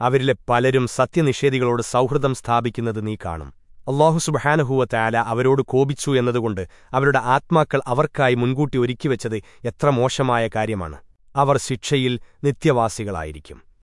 അവരിലെ പലരും സത്യനിഷേധികളോട് സൗഹൃദം സ്ഥാപിക്കുന്നത് നീ കാണും. അള്ളാഹു സുബഹാനഹൂവ അവരോട് കോപിച്ചു എന്നതുകൊണ്ട് അവരുടെ ആത്മാക്കൾ അവർക്കായി മുൻകൂട്ടി ഒരുക്കിവെച്ചത് എത്ര മോശമായ കാര്യമാണ്. അവർ ശിക്ഷയിൽ നിത്യവാസികളായിരിക്കും.